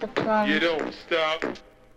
the. You don't stop.